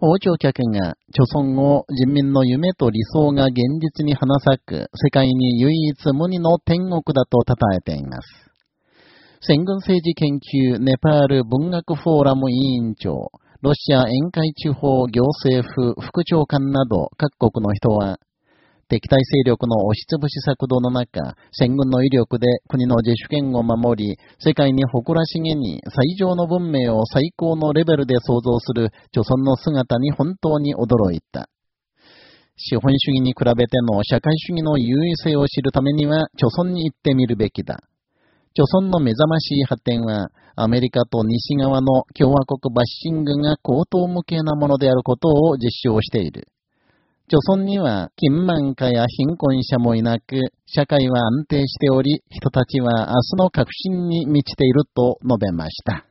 王朝客が、著村を人民の夢と理想が現実に花咲く、世界に唯一無二の天国だと称えています。戦軍政治研究ネパール文学フォーラム委員長、ロシア沿海地方行政府副長官など各国の人は、敵対勢力の押しつぶし策動の中、戦軍の威力で国の自主権を守り、世界に誇らしげに最上の文明を最高のレベルで創造する著存の姿に本当に驚いた。資本主義に比べての社会主義の優位性を知るためには、著存に行ってみるべきだ。著存の目覚ましい発展は、アメリカと西側の共和国バッシングが高等無形なものであることを実証している。著村には金満家や貧困者もいなく、社会は安定しており、人たちは明日の革新に満ちていると述べました。